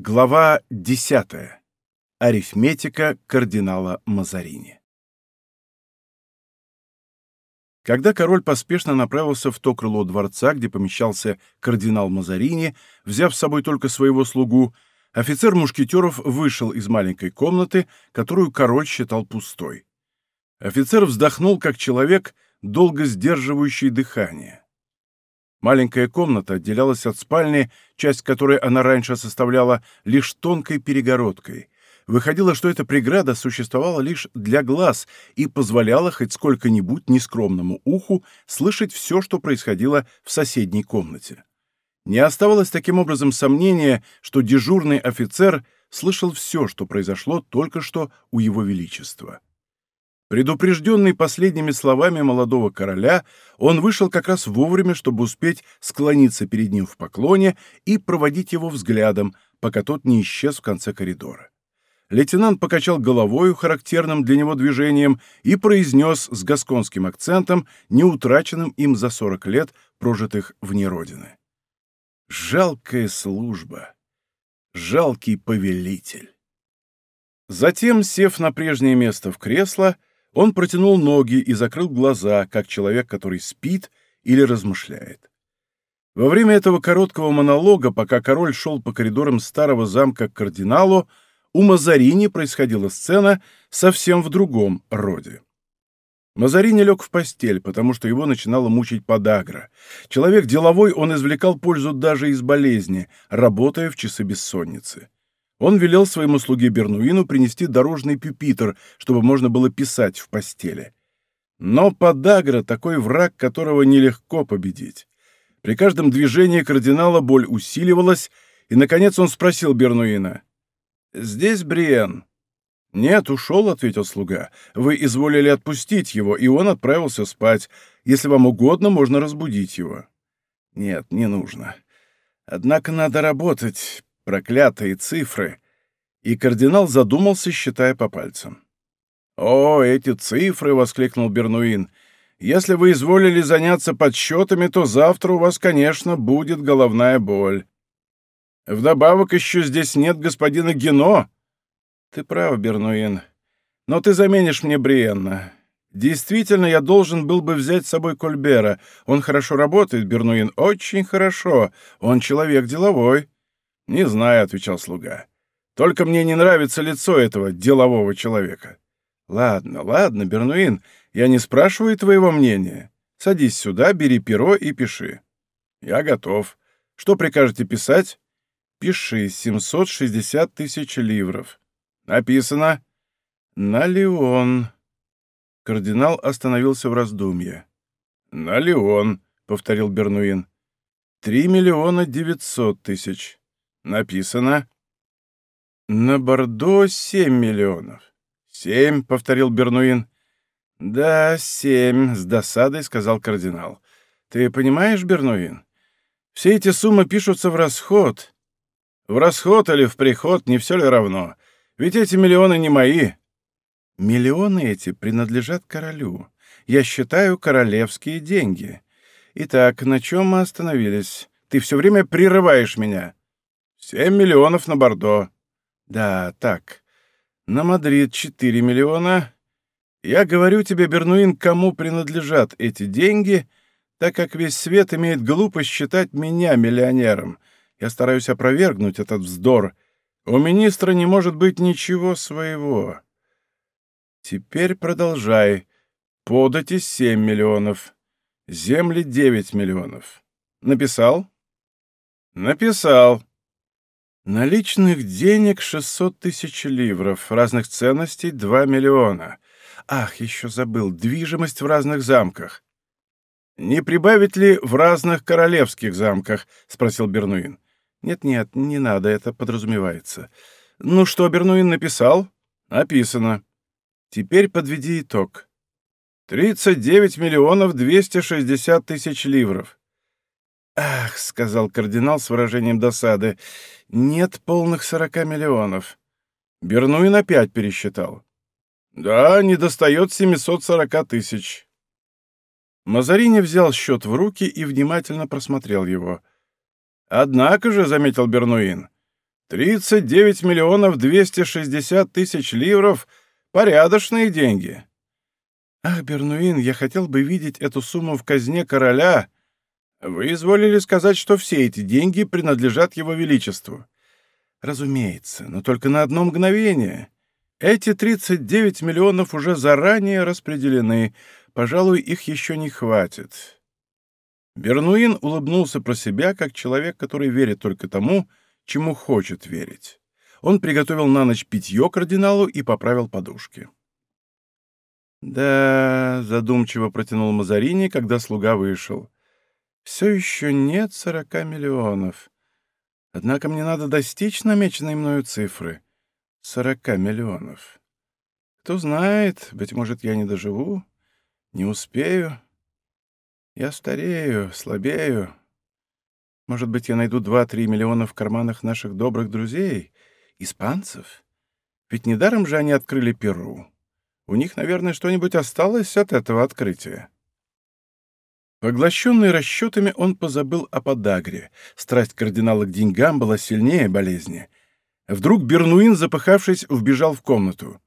Глава 10. Арифметика кардинала Мазарини. Когда король поспешно направился в то крыло дворца, где помещался кардинал Мазарини, взяв с собой только своего слугу, офицер мушкетеров вышел из маленькой комнаты, которую король считал пустой. Офицер вздохнул, как человек, долго сдерживающий дыхание. Маленькая комната отделялась от спальни, часть которой она раньше составляла лишь тонкой перегородкой. Выходило, что эта преграда существовала лишь для глаз и позволяла хоть сколько-нибудь нескромному уху слышать все, что происходило в соседней комнате. Не оставалось таким образом сомнения, что дежурный офицер слышал все, что произошло только что у его величества. Предупрежденный последними словами молодого короля, он вышел как раз вовремя, чтобы успеть склониться перед ним в поклоне и проводить его взглядом, пока тот не исчез в конце коридора. Лейтенант покачал головою характерным для него движением и произнес с гасконским акцентом, не утраченным им за сорок лет, прожитых вне родины. «Жалкая служба! Жалкий повелитель!» Затем, сев на прежнее место в кресло, он протянул ноги и закрыл глаза, как человек, который спит или размышляет. Во время этого короткого монолога, пока король шел по коридорам старого замка к кардиналу, у Мазарини происходила сцена совсем в другом роде. Мазарини лег в постель, потому что его начинало мучить подагра. Человек деловой, он извлекал пользу даже из болезни, работая в часы бессонницы. Он велел своему слуге Бернуину принести дорожный пюпитр, чтобы можно было писать в постели. Но подагра — такой враг, которого нелегко победить. При каждом движении кардинала боль усиливалась, и, наконец, он спросил Бернуина. «Здесь Бриен?» «Нет, ушел», — ответил слуга. «Вы изволили отпустить его, и он отправился спать. Если вам угодно, можно разбудить его». «Нет, не нужно. Однако надо работать проклятые цифры, и кардинал задумался, считая по пальцам. «О, эти цифры!» — воскликнул Бернуин. «Если вы изволили заняться подсчетами, то завтра у вас, конечно, будет головная боль. Вдобавок еще здесь нет господина Гено». «Ты прав, Бернуин. Но ты заменишь мне Бриенна. Действительно, я должен был бы взять с собой Кольбера. Он хорошо работает, Бернуин, очень хорошо. Он человек деловой». «Не знаю», — отвечал слуга. «Только мне не нравится лицо этого делового человека». «Ладно, ладно, Бернуин, я не спрашиваю твоего мнения. Садись сюда, бери перо и пиши». «Я готов. Что прикажете писать?» «Пиши, 760 тысяч ливров». «Написано». «На Леон». Кардинал остановился в раздумье. «На Леон», — повторил Бернуин. «Три миллиона девятьсот тысяч». Написано. На Бордо семь миллионов. Семь, повторил Бернуин. Да, семь, с досадой сказал кардинал. Ты понимаешь, Бернуин? Все эти суммы пишутся в расход. В расход или в приход, не все ли равно? Ведь эти миллионы не мои. Миллионы эти принадлежат королю. Я считаю королевские деньги. Итак, на чем мы остановились? Ты все время прерываешь меня. Семь миллионов на Бордо. Да, так. На Мадрид четыре миллиона. Я говорю тебе, Бернуин, кому принадлежат эти деньги, так как весь свет имеет глупость считать меня миллионером. Я стараюсь опровергнуть этот вздор. У министра не может быть ничего своего. Теперь продолжай. Подати семь миллионов. Земли девять миллионов. Написал? Написал. Наличных денег 600 тысяч ливров, разных ценностей 2 миллиона. Ах, еще забыл, движимость в разных замках. «Не прибавить ли в разных королевских замках?» — спросил Бернуин. «Нет-нет, не надо, это подразумевается». «Ну что, Бернуин написал?» «Написано». «Теперь подведи итог». «Тридцать девять миллионов двести шестьдесят тысяч ливров». «Ах», — сказал кардинал с выражением досады, — «нет полных сорока миллионов». Бернуин опять пересчитал. «Да, не достает семисот сорока тысяч». Мазарини взял счет в руки и внимательно просмотрел его. «Однако же», — заметил Бернуин, «Тридцать девять миллионов двести шестьдесят тысяч ливров — порядочные деньги». «Ах, Бернуин, я хотел бы видеть эту сумму в казне короля. Вы изволили сказать, что все эти деньги принадлежат его величеству». «Разумеется, но только на одно мгновение. Эти 39 миллионов уже заранее распределены. Пожалуй, их еще не хватит». Бернуин улыбнулся про себя, как человек, который верит только тому, чему хочет верить. Он приготовил на ночь питье кардиналу и поправил подушки. «Да», — задумчиво протянул Мазарини, когда слуга вышел. «Все еще нет сорока миллионов. Однако мне надо достичь намеченной мною цифры — сорока миллионов. Кто знает, быть может, я не доживу, не успею. Я старею, слабею. Может быть, я найду два-три миллиона в карманах наших добрых друзей, испанцев? Ведь недаром же они открыли Перу». У них, наверное, что-нибудь осталось от этого открытия. Поглощенный расчетами, он позабыл о подагре. Страсть кардинала к деньгам была сильнее болезни. Вдруг Бернуин, запыхавшись, вбежал в комнату.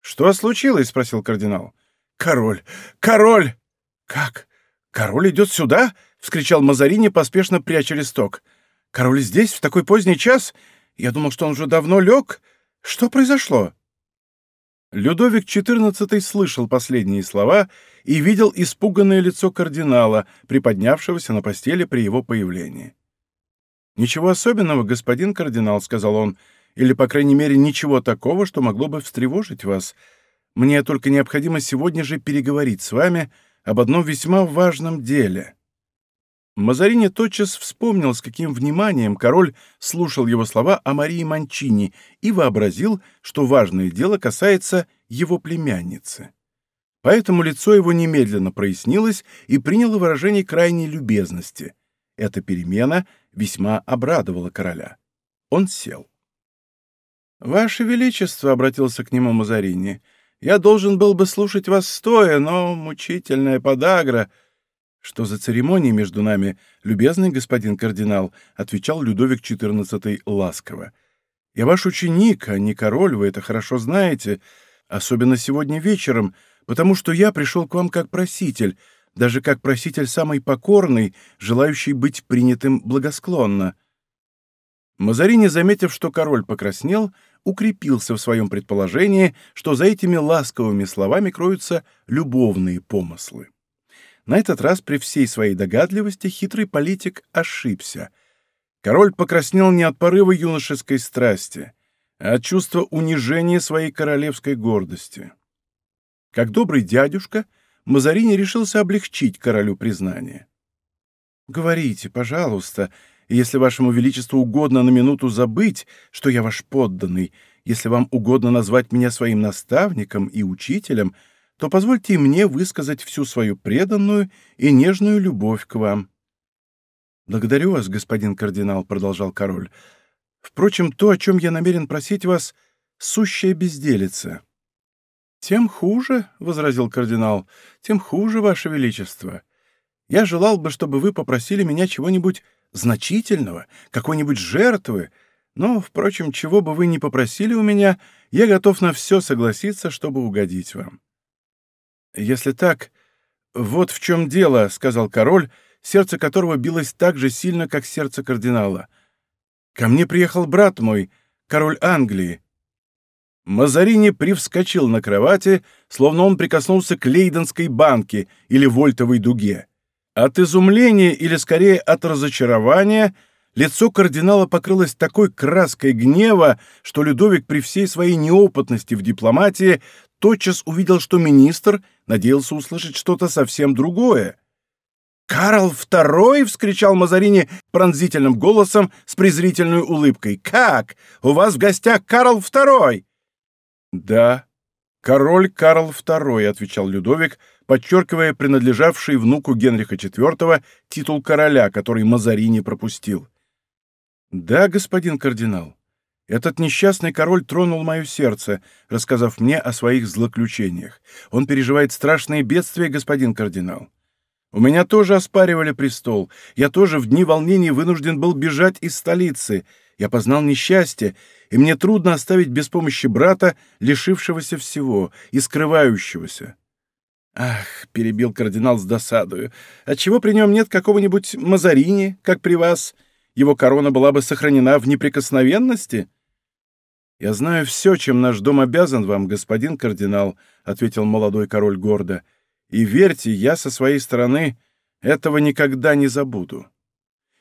«Что случилось?» — спросил кардинал. «Король! Король!» «Как? Король идет сюда?» — вскричал Мазарини, поспешно пряча листок. «Король здесь, в такой поздний час? Я думал, что он уже давно лег. Что произошло?» Людовик XIV слышал последние слова и видел испуганное лицо кардинала, приподнявшегося на постели при его появлении. «Ничего особенного, господин кардинал», — сказал он, — «или, по крайней мере, ничего такого, что могло бы встревожить вас. Мне только необходимо сегодня же переговорить с вами об одном весьма важном деле». Мазарини тотчас вспомнил, с каким вниманием король слушал его слова о Марии Манчини и вообразил, что важное дело касается его племянницы. Поэтому лицо его немедленно прояснилось и приняло выражение крайней любезности. Эта перемена весьма обрадовала короля. Он сел. «Ваше Величество», — обратился к нему Мазарини, — «я должен был бы слушать вас стоя, но мучительная подагра...» «Что за церемонии между нами, любезный господин кардинал?» — отвечал Людовик XIV ласково. «Я ваш ученик, а не король, вы это хорошо знаете, особенно сегодня вечером, потому что я пришел к вам как проситель, даже как проситель самый покорный, желающий быть принятым благосклонно». Мазарини, заметив, что король покраснел, укрепился в своем предположении, что за этими ласковыми словами кроются любовные помыслы. На этот раз при всей своей догадливости хитрый политик ошибся. Король покраснел не от порыва юношеской страсти, а от чувства унижения своей королевской гордости. Как добрый дядюшка, Мазарини решился облегчить королю признание. «Говорите, пожалуйста, если вашему величеству угодно на минуту забыть, что я ваш подданный, если вам угодно назвать меня своим наставником и учителем, — то позвольте мне высказать всю свою преданную и нежную любовь к вам». «Благодарю вас, господин кардинал», — продолжал король. «Впрочем, то, о чем я намерен просить вас, — сущая безделица». «Тем хуже», — возразил кардинал, — «тем хуже, ваше величество. Я желал бы, чтобы вы попросили меня чего-нибудь значительного, какой-нибудь жертвы, но, впрочем, чего бы вы ни попросили у меня, я готов на все согласиться, чтобы угодить вам. «Если так, вот в чем дело», — сказал король, сердце которого билось так же сильно, как сердце кардинала. «Ко мне приехал брат мой, король Англии». Мазарини привскочил на кровати, словно он прикоснулся к Лейденской банке или вольтовой дуге. От изумления или, скорее, от разочарования лицо кардинала покрылось такой краской гнева, что Людовик при всей своей неопытности в дипломатии тотчас увидел, что министр надеялся услышать что-то совсем другое. «Карл II!» — вскричал Мазарини пронзительным голосом с презрительной улыбкой. «Как? У вас в гостях Карл II?» «Да, король Карл II», — отвечал Людовик, подчеркивая принадлежавший внуку Генриха IV титул короля, который Мазарини пропустил. «Да, господин кардинал. Этот несчастный король тронул мое сердце, рассказав мне о своих злоключениях. Он переживает страшные бедствия, господин кардинал. У меня тоже оспаривали престол. Я тоже в дни волнений вынужден был бежать из столицы. Я познал несчастье, и мне трудно оставить без помощи брата, лишившегося всего и скрывающегося. «Ах», — перебил кардинал с досадою, — «отчего при нем нет какого-нибудь Мазарини, как при вас? Его корона была бы сохранена в неприкосновенности?» «Я знаю все, чем наш дом обязан вам, господин кардинал», — ответил молодой король гордо. «И верьте, я со своей стороны этого никогда не забуду.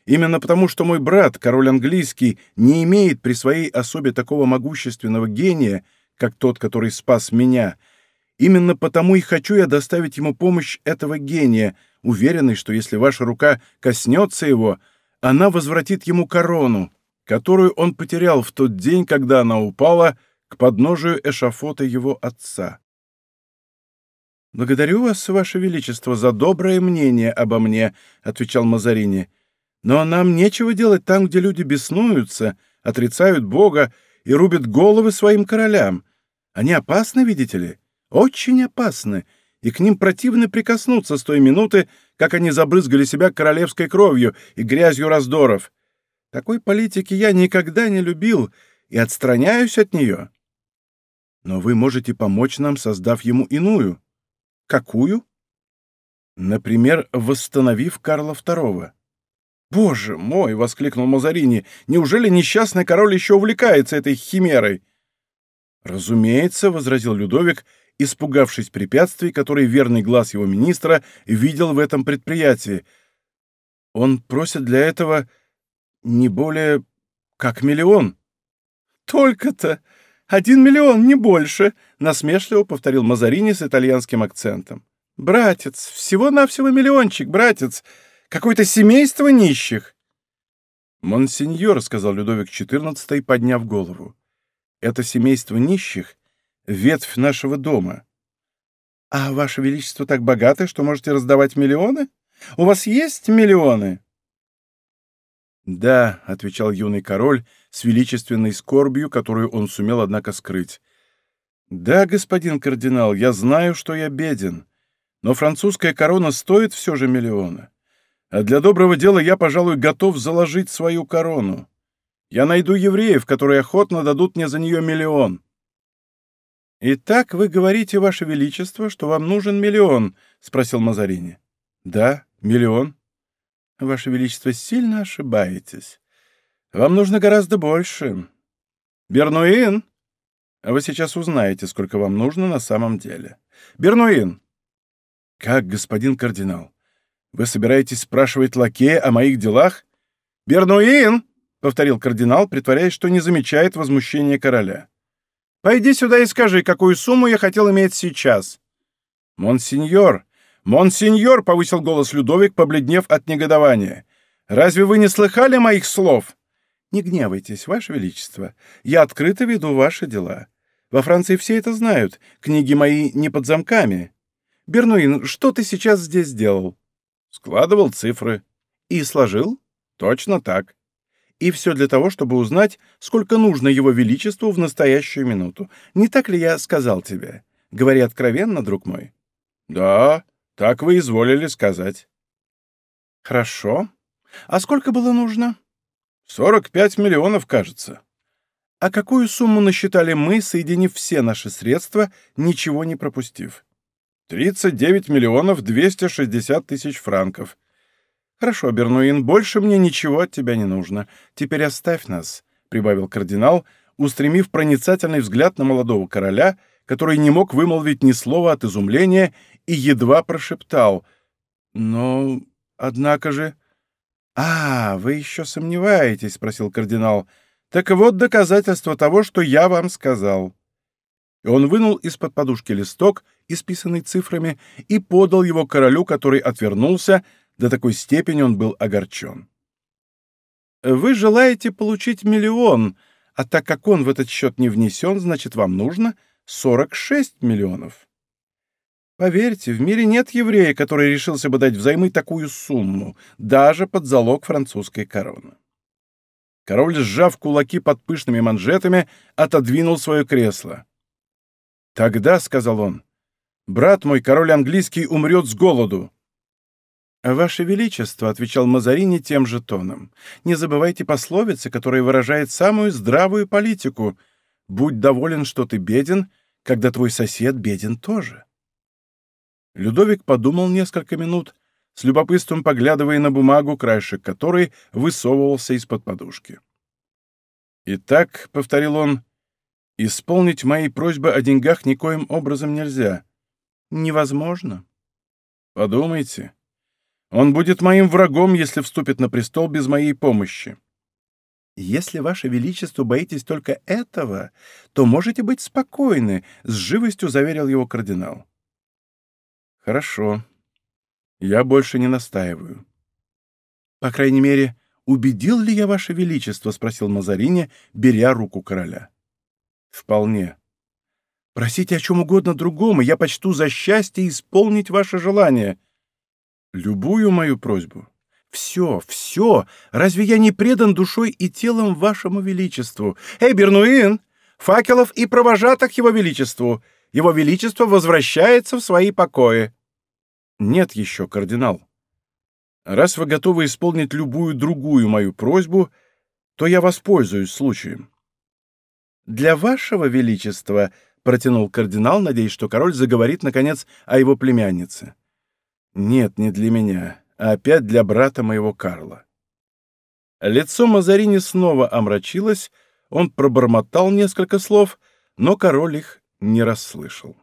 Именно потому, что мой брат, король английский, не имеет при своей особе такого могущественного гения, как тот, который спас меня, — Именно потому и хочу я доставить ему помощь этого гения, уверенный, что если ваша рука коснется его, она возвратит ему корону, которую он потерял в тот день, когда она упала к подножию эшафота его отца. «Благодарю вас, Ваше Величество, за доброе мнение обо мне», — отвечал Мазарини. «Но нам нечего делать там, где люди беснуются, отрицают Бога и рубят головы своим королям. Они опасны, видите ли?» очень опасны, и к ним противно прикоснуться с той минуты, как они забрызгали себя королевской кровью и грязью раздоров. Такой политики я никогда не любил и отстраняюсь от нее. Но вы можете помочь нам, создав ему иную. Какую? Например, восстановив Карла II. «Боже мой!» — воскликнул Мазарини. «Неужели несчастный король еще увлекается этой химерой?» «Разумеется», — возразил Людовик, испугавшись препятствий, которые верный глаз его министра видел в этом предприятии. Он просит для этого не более как миллион. «Только-то! Один миллион, не больше!» — насмешливо повторил Мазарини с итальянским акцентом. «Братец! Всего-навсего миллиончик, братец! Какое-то семейство нищих!» «Монсеньор», — сказал Людовик XIV, подняв голову, — «это семейство нищих ветвь нашего дома. А Ваше Величество так богаты, что можете раздавать миллионы? У вас есть миллионы? Да, — отвечал юный король с величественной скорбью, которую он сумел, однако, скрыть. Да, господин кардинал, я знаю, что я беден, но французская корона стоит все же миллиона. А для доброго дела я, пожалуй, готов заложить свою корону. Я найду евреев, которые охотно дадут мне за нее миллион. «Итак, вы говорите, Ваше Величество, что вам нужен миллион?» — спросил Мазарини. «Да, миллион». «Ваше Величество, сильно ошибаетесь. Вам нужно гораздо больше. Бернуин!» А вы сейчас узнаете, сколько вам нужно на самом деле. Бернуин!» «Как, господин кардинал? Вы собираетесь спрашивать лакея о моих делах?» «Бернуин!» — повторил кардинал, притворяясь, что не замечает возмущения короля. Пойди сюда и скажи, какую сумму я хотел иметь сейчас». «Монсеньор! Монсеньор!» — повысил голос Людовик, побледнев от негодования. «Разве вы не слыхали моих слов?» «Не гневайтесь, Ваше Величество. Я открыто веду ваши дела. Во Франции все это знают. Книги мои не под замками. Бернуин, что ты сейчас здесь делал?» «Складывал цифры». «И сложил?» «Точно так. И все для того, чтобы узнать, сколько нужно его величеству в настоящую минуту. Не так ли я сказал тебе? Говори откровенно, друг мой. Да, так вы изволили сказать. Хорошо. А сколько было нужно? Сорок пять миллионов, кажется. А какую сумму насчитали мы, соединив все наши средства, ничего не пропустив? Тридцать девять миллионов двести шестьдесят тысяч франков. «Хорошо, Бернуин, больше мне ничего от тебя не нужно. Теперь оставь нас», — прибавил кардинал, устремив проницательный взгляд на молодого короля, который не мог вымолвить ни слова от изумления и едва прошептал. «Но, однако же...» «А, вы еще сомневаетесь?» — спросил кардинал. «Так вот доказательство того, что я вам сказал». И он вынул из-под подушки листок, исписанный цифрами, и подал его королю, который отвернулся, до такой степени он был огорчен. «Вы желаете получить миллион, а так как он в этот счет не внесен, значит, вам нужно 46 миллионов. Поверьте, в мире нет еврея, который решился бы дать взаймы такую сумму, даже под залог французской короны». Король, сжав кулаки под пышными манжетами, отодвинул свое кресло. «Тогда, — сказал он, — брат мой, король английский, умрет с голоду. «Ваше Величество», — отвечал Мазарини тем же тоном, — «не забывайте пословицы, которая выражает самую здравую политику. Будь доволен, что ты беден, когда твой сосед беден тоже». Людовик подумал несколько минут, с любопытством поглядывая на бумагу, краешек которой высовывался из-под подушки. «Итак», — повторил он, — «исполнить мои просьбы о деньгах никоим образом нельзя». «Невозможно». «Подумайте. Он будет моим врагом, если вступит на престол без моей помощи». «Если, Ваше Величество, боитесь только этого, то можете быть спокойны», — с живостью заверил его кардинал. «Хорошо. Я больше не настаиваю». «По крайней мере, убедил ли я Ваше Величество?» — спросил Мазарини, беря руку короля. «Вполне. Просите о чем угодно другом, и я почту за счастье исполнить ваше желание. Любую мою просьбу. Все, все. Разве я не предан душой и телом вашему величеству? Эй, Бернуин! Факелов и провожатых его величеству! Его величество возвращается в свои покои. Нет еще, кардинал. Раз вы готовы исполнить любую другую мою просьбу, то я воспользуюсь случаем. Для вашего величества, протянул кардинал, надеясь, что король заговорит, наконец, о его племяннице. Нет, не для меня, а опять для брата моего Карла. Лицо Мазарини снова омрачилось, он пробормотал несколько слов, но король их не расслышал.